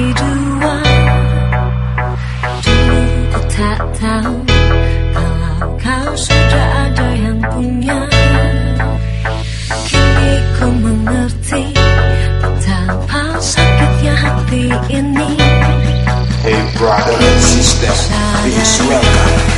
bagi dua Dulu ku tak tahu Kalau kau sudah ada yang punya. Kini ku mengerti Betapa sakitnya hati ini. Hey brother and sister, please welcome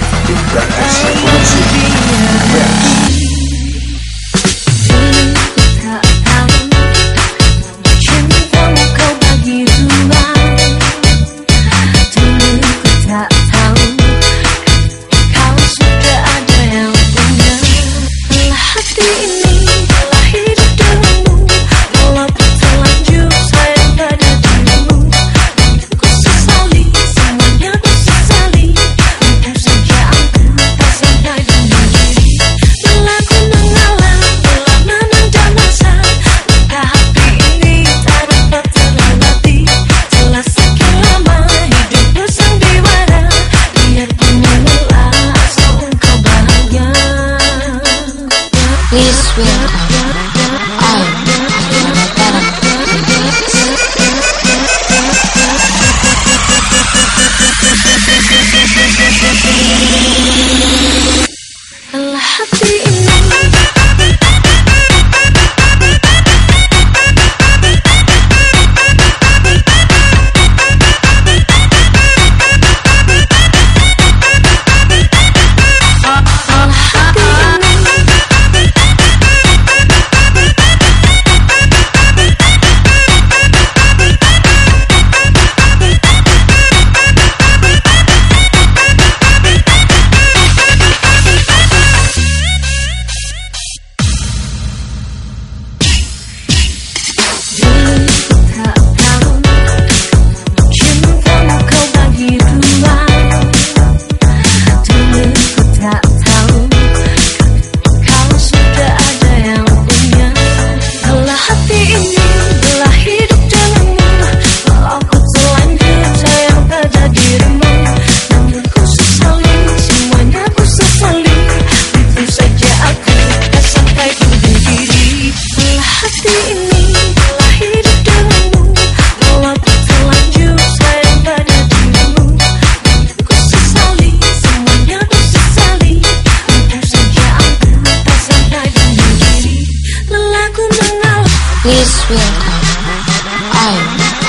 Please welcome welcome I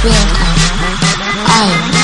I